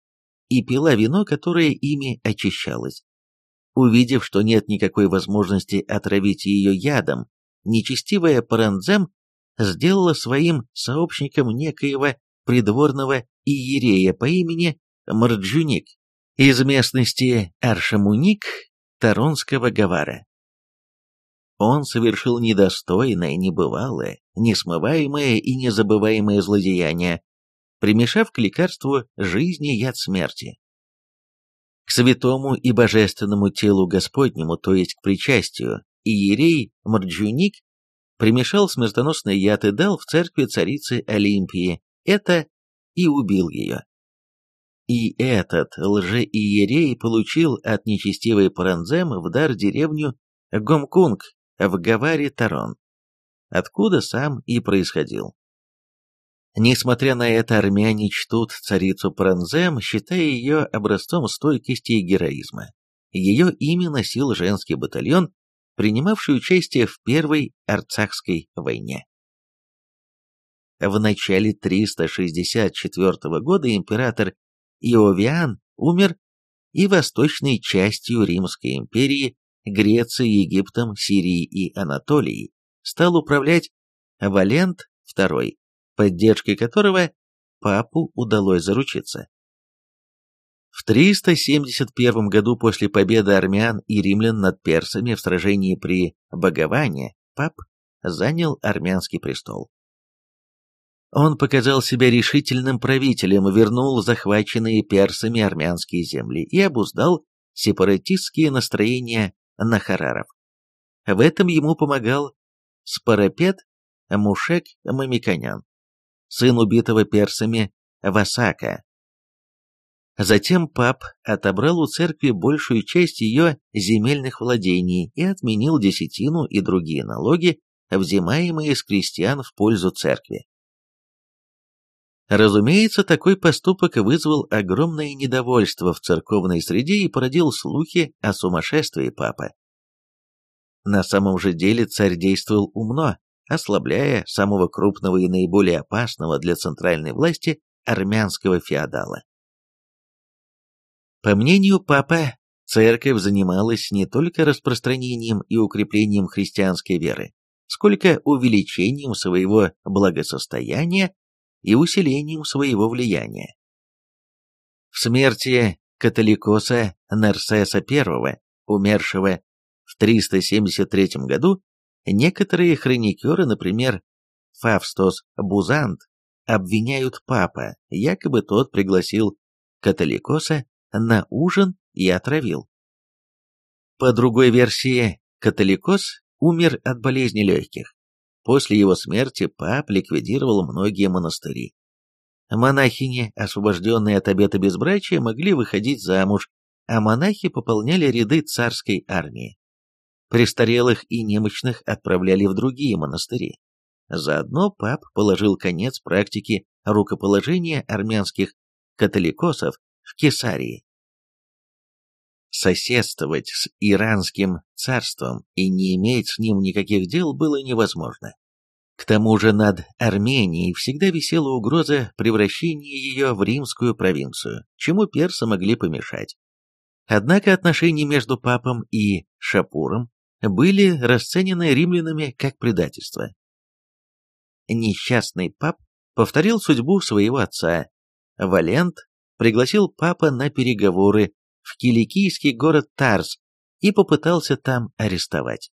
и пила вино, которое ими очищалось. Увидев, что нет никакой возможности отравить ее ядом, нечестивая Паранзем сделала своим сообщником некоего придворного иерея по имени Марджуник из местности Аршамуник Таронского Гавара. Он совершил недостойное, небывалое, несмываемое и незабываемое злодеяние, примешав к лекарству жизни яд смерти. К святому и божественному телу Господнему, то есть к причастию, иерей Марджуник примешал смертоносный яд и дал в церкви царицы Олимпии, это и убил ее. И этот лже-иерей получил от нечестивой Паранзем в дар деревню Гомкунг в Гаваре Тарон, откуда сам и происходил. Несмотря на это, армяне чтут царицу Пранзем, считая ее образцом стойкости и героизма. Ее имя носил женский батальон, принимавший участие в Первой Арцахской войне. В начале 364 года император Иовиан умер, и восточной частью Римской империи, Грецией, Египтом, Сирией и Анатолией стал управлять Валент II, поддержкой которого папу удалось заручиться. В 371 году после победы армян и римлян над персами в сражении при Боговане пап занял армянский престол. Он показал себя решительным правителем, вернул захваченные персами армянские земли и обуздал сепаратистские настроения нахараров. В этом ему помогал Спарапет Мушек Мамиканян сын убитого персами Васака. Затем пап отобрал у церкви большую часть ее земельных владений и отменил десятину и другие налоги, взимаемые с крестьян в пользу церкви. Разумеется, такой поступок вызвал огромное недовольство в церковной среде и породил слухи о сумасшествии папы. На самом же деле царь действовал умно, ослабляя самого крупного и наиболее опасного для центральной власти армянского феодала. По мнению папы, церковь занималась не только распространением и укреплением христианской веры, сколько увеличением своего благосостояния и усилением своего влияния. В смерти католикоса Нарсеса I, умершего в 373 году, Некоторые хроникеры, например, Фавстос Бузант, обвиняют папа, якобы тот пригласил католикоса на ужин и отравил. По другой версии, католикос умер от болезни легких. После его смерти пап ликвидировал многие монастыри. Монахини, освобожденные от обета безбрачия, могли выходить замуж, а монахи пополняли ряды царской армии. Престарелых и немощных отправляли в другие монастыри. Заодно пап положил конец практике рукоположения армянских католикосов в Кесарии. Соседствовать с иранским царством и не иметь с ним никаких дел было невозможно. К тому же над Арменией всегда висела угроза превращения ее в римскую провинцию, чему персы могли помешать. Однако отношения между папом и Шапуром были расценены римлянами как предательство. Несчастный пап повторил судьбу своего отца. Валент пригласил папа на переговоры в киликийский город Тарс и попытался там арестовать.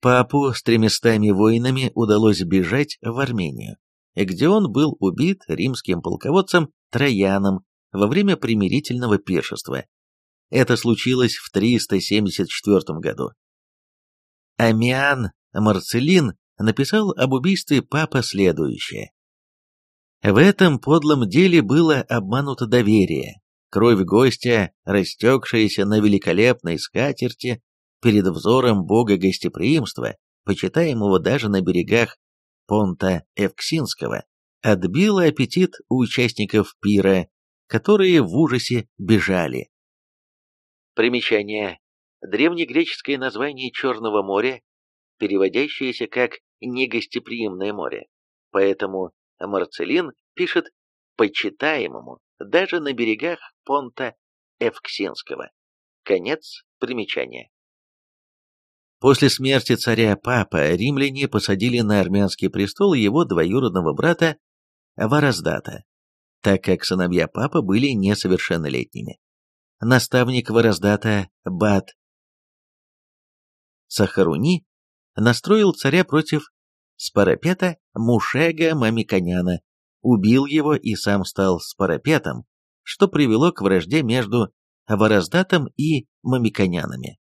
Папу с тремястами воинами удалось бежать в Армению, где он был убит римским полководцем Трояном во время примирительного пиршества. Это случилось в 374 году. Амиан Марцелин написал об убийстве папа следующее. В этом подлом деле было обмануто доверие, кровь гостя, растекшаяся на великолепной скатерти, перед взором бога гостеприимства, почитаемого даже на берегах понта Евксинского, отбила аппетит у участников пира, которые в ужасе бежали. Примечание. Древнегреческое название Черного моря, переводящееся как «негостеприимное море». Поэтому Марцелин пишет «почитаемому» даже на берегах понта Евксинского. Конец примечания. После смерти царя Папа римляне посадили на армянский престол его двоюродного брата Вараздата, так как сыновья Папа были несовершеннолетними. Наставник Вараздата Бат Сахаруни настроил царя против Спарапета Мушега Мамиконяна, убил его и сам стал Спарапетом, что привело к вражде между Вараздатом и Мамиконянами.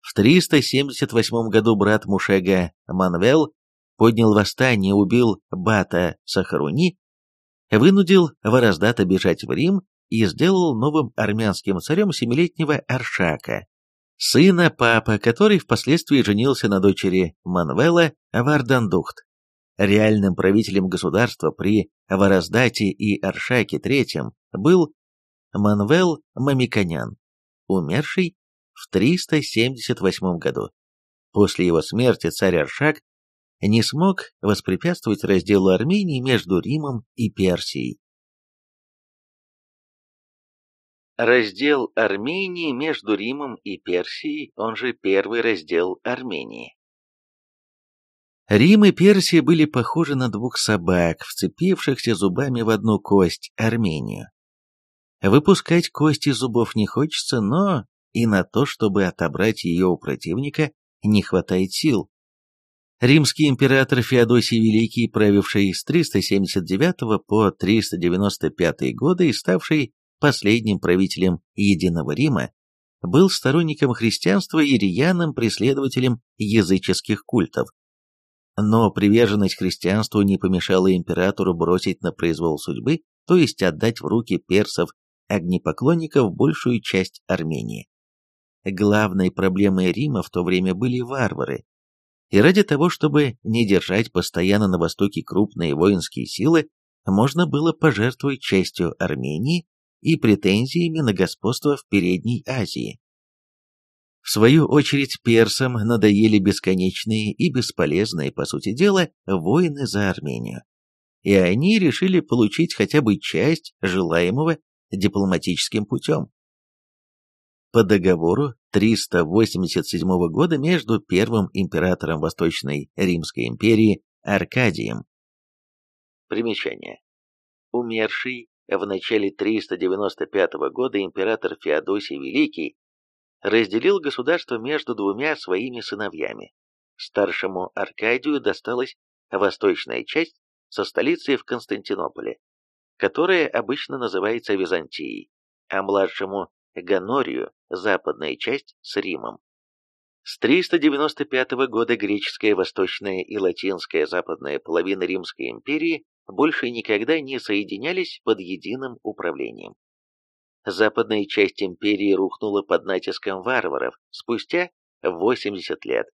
В 378 году брат Мушега Манвел поднял восстание, убил Бата Сахаруни, вынудил Вараздата бежать в Рим и сделал новым армянским царем семилетнего Аршака, сына папа, который впоследствии женился на дочери Манвела Вардандухт. Реальным правителем государства при Вараздате и Аршаке III был Манвел Мамиконян, умерший в 378 году. После его смерти царь Аршак не смог воспрепятствовать разделу Армении между Римом и Персией. Раздел Армении между Римом и Персией, он же первый раздел Армении. Рим и Персия были похожи на двух собак, вцепившихся зубами в одну кость, Армению. Выпускать кости зубов не хочется, но и на то, чтобы отобрать ее у противника, не хватает сил. Римский император Феодосий Великий, правивший с 379 по 395 годы и ставший последним правителем Единого Рима, был сторонником христианства и рьяным преследователем языческих культов. Но приверженность христианству не помешала императору бросить на произвол судьбы, то есть отдать в руки персов огнепоклонников большую часть Армении. Главной проблемой Рима в то время были варвары. И ради того, чтобы не держать постоянно на востоке крупные воинские силы, можно было пожертвовать частью Армении и претензиями на господство в Передней Азии. В свою очередь персам надоели бесконечные и бесполезные, по сути дела, войны за Армению. И они решили получить хотя бы часть желаемого дипломатическим путем по договору 387 года между первым императором Восточной Римской империи Аркадием. Примечание. Умерший в начале 395 года император Феодосий Великий разделил государство между двумя своими сыновьями. Старшему Аркадию досталась восточная часть со столицей в Константинополе, которая обычно называется Византией, а младшему Ганорию, западная часть с Римом. С 395 года греческая восточная и латинская западная половина Римской империи больше никогда не соединялись под единым управлением. Западная часть империи рухнула под натиском варваров спустя 80 лет,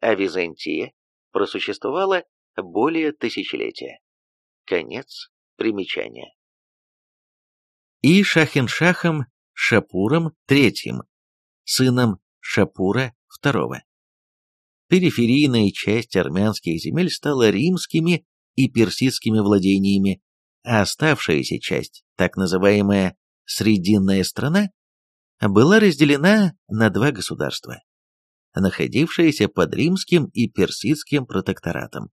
а Византия просуществовала более тысячелетия. Конец примечания. И Шахиншахом Шапуром III, сыном Шапура II. Периферийная часть армянских земель стала римскими и персидскими владениями, а оставшаяся часть, так называемая «срединная страна», была разделена на два государства, находившиеся под римским и персидским протекторатом.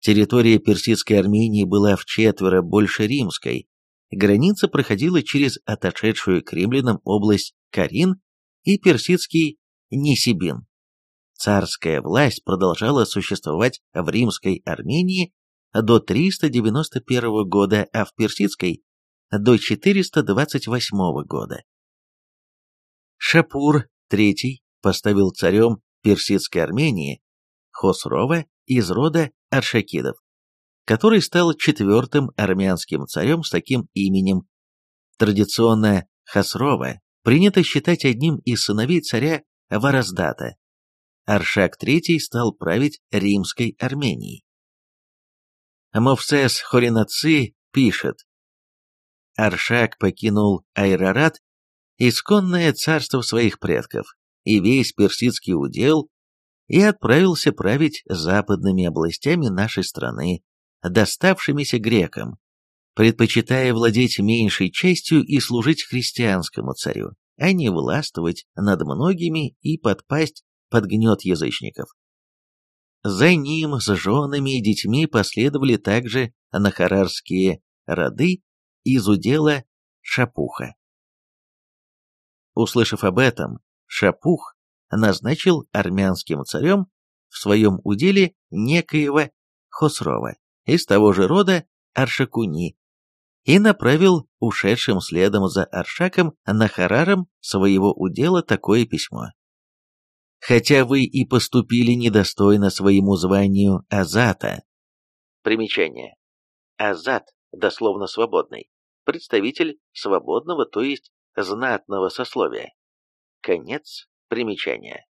Территория персидской Армении была в четверо больше римской, граница проходила через отошедшую к римлянам область Карин и персидский Нисибин. Царская власть продолжала существовать в римской Армении до 391 года, а в персидской – до 428 года. Шапур III поставил царем персидской Армении Хосрова из рода Аршакидов, который стал четвертым армянским царем с таким именем. Традиционно Хосрова принято считать одним из сыновей царя Вараздата. Аршак III стал править римской Арменией. Мовсес Хоринаци пишет, Аршак покинул Айрарат, исконное царство своих предков, и весь персидский удел, и отправился править западными областями нашей страны, доставшимися грекам, предпочитая владеть меньшей частью и служить христианскому царю, а не властвовать над многими и подпасть под гнет язычников. За ним с женами и детьми последовали также нахарарские роды из удела Шапуха. Услышав об этом, Шапух назначил армянским царем в своем уделе некоего Хосрова из того же рода Аршакуни и направил ушедшим следом за Аршаком Нахараром своего удела такое письмо. «Хотя вы и поступили недостойно своему званию Азата». Примечание. Азат, дословно свободный, представитель свободного, то есть знатного сословия. Конец примечания.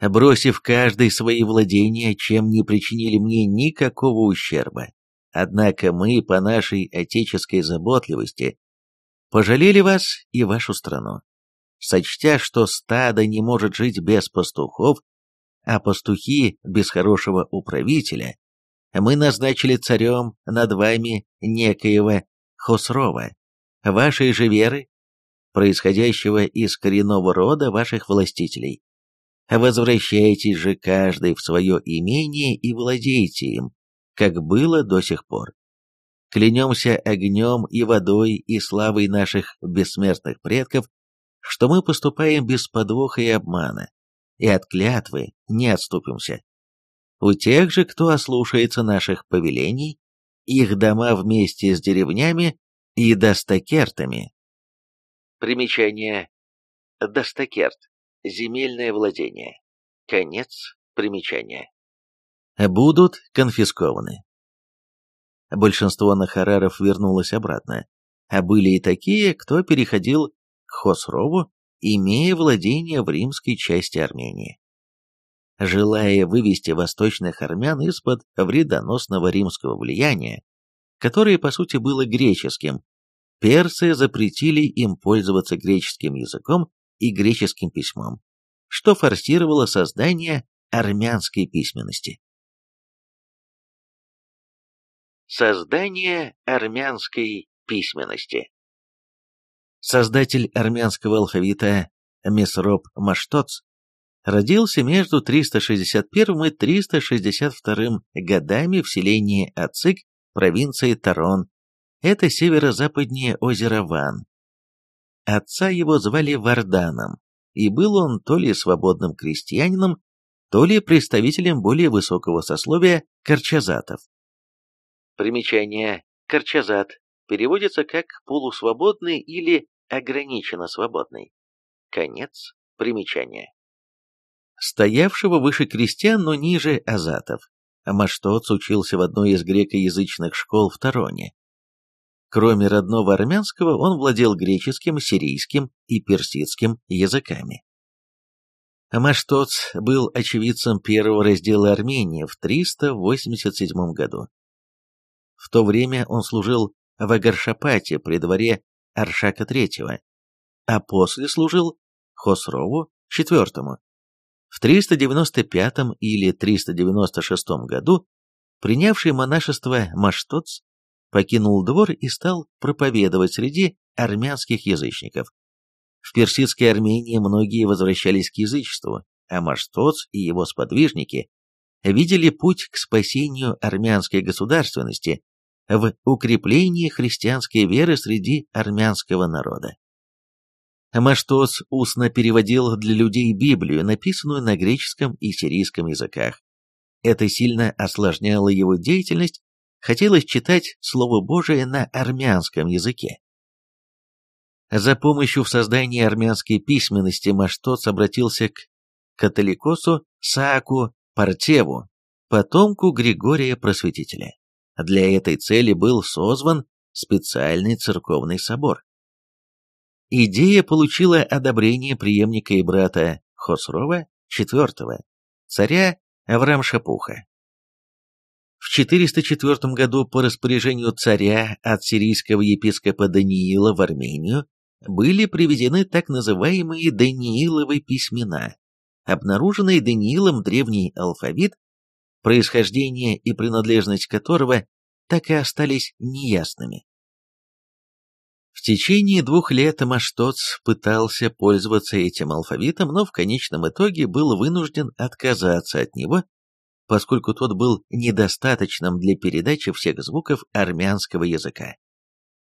Бросив каждый свои владения, чем не причинили мне никакого ущерба, однако мы, по нашей отеческой заботливости, пожалели вас и вашу страну, сочтя, что стадо не может жить без пастухов, а пастухи без хорошего управителя, мы назначили царем над вами некоего Хосрова, вашей же веры, происходящего из коренного рода ваших властителей. Возвращайтесь же каждый в свое имение и владейте им, как было до сих пор. Клянемся огнем и водой и славой наших бессмертных предков, что мы поступаем без подвоха и обмана, и от клятвы не отступимся. У тех же, кто ослушается наших повелений, их дома вместе с деревнями и достакертами. Примечание. Достакерт. Земельное владение. Конец примечания. Будут конфискованы. Большинство нахараров вернулось обратно, а были и такие, кто переходил к Хосрову, имея владение в римской части Армении. Желая вывести восточных армян из-под вредоносного римского влияния, которое по сути было греческим, персы запретили им пользоваться греческим языком и греческим письмом, что форсировало создание армянской письменности. Создание армянской письменности Создатель армянского алфавита Месроп Маштоц родился между 361 и 362 годами в селении Ацик провинции Тарон, это северо-западнее озера Ван. Отца его звали Варданом, и был он то ли свободным крестьянином, то ли представителем более высокого сословия корчазатов. Примечание «корчазат» переводится как «полусвободный» или «ограниченно свободный». Конец примечания. стоявшего выше крестьян, но ниже азатов. Маштоц учился в одной из грекоязычных школ в Тароне. Кроме родного армянского, он владел греческим, сирийским и персидским языками. Маштоц был очевидцем первого раздела Армении в 387 году. В то время он служил в Агаршапате при дворе Аршака III, а после служил Хосрову IV. В 395 или 396 году принявший монашество Маштоц покинул двор и стал проповедовать среди армянских язычников. В персидской Армении многие возвращались к язычеству, а Маштоц и его сподвижники видели путь к спасению армянской государственности в укреплении христианской веры среди армянского народа. Маштоц устно переводил для людей Библию, написанную на греческом и сирийском языках. Это сильно осложняло его деятельность, хотелось читать Слово Божие на армянском языке. За помощью в создании армянской письменности Маштоц обратился к католикосу Сааку Партеву, потомку Григория Просветителя. Для этой цели был созван специальный церковный собор. Идея получила одобрение преемника и брата Хосрова IV, царя Авраам-Шапуха. В 404 году по распоряжению царя от сирийского епископа Даниила в Армению были приведены так называемые Данииловы письмена, обнаруженный Даниилом древний алфавит, происхождение и принадлежность которого так и остались неясными. В течение двух лет Маштоц пытался пользоваться этим алфавитом, но в конечном итоге был вынужден отказаться от него, поскольку тот был недостаточным для передачи всех звуков армянского языка.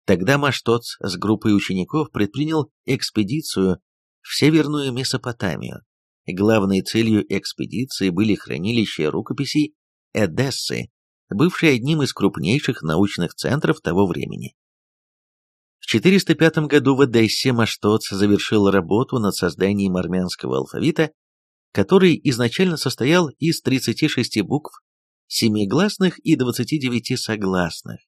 Тогда Маштоц с группой учеников предпринял экспедицию в Северную Месопотамию. Главной целью экспедиции были хранилища рукописей Эдессы, бывшей одним из крупнейших научных центров того времени. В 405 году в Эдессе Маштоц завершил работу над созданием армянского алфавита, который изначально состоял из 36 букв, семигласных и 29 согласных.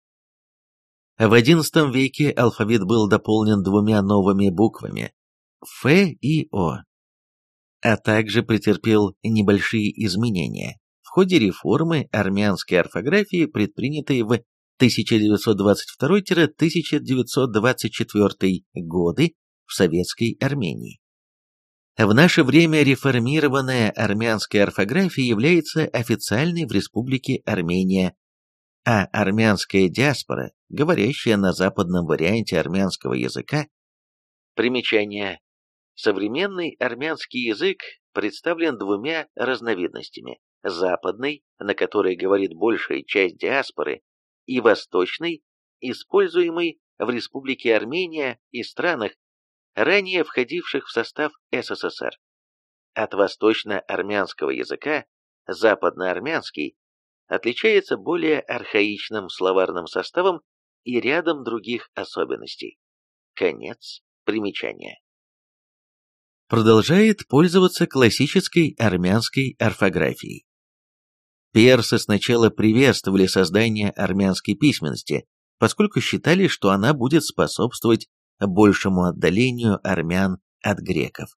В XI веке алфавит был дополнен двумя новыми буквами – Ф и О, а также претерпел небольшие изменения в ходе реформы армянской орфографии, предпринятой в 1922-1924 годы в Советской Армении. В наше время реформированная армянская орфография является официальной в Республике Армения, а армянская диаспора, говорящая на западном варианте армянского языка, примечание. Современный армянский язык представлен двумя разновидностями – западный, на который говорит большая часть диаспоры, и восточный, используемый в Республике Армения и странах, ранее входивших в состав СССР. От восточно-армянского языка западно-армянский отличается более архаичным словарным составом и рядом других особенностей. Конец примечания. Продолжает пользоваться классической армянской орфографией. Персы сначала приветствовали создание армянской письменности, поскольку считали, что она будет способствовать большему отдалению армян от греков.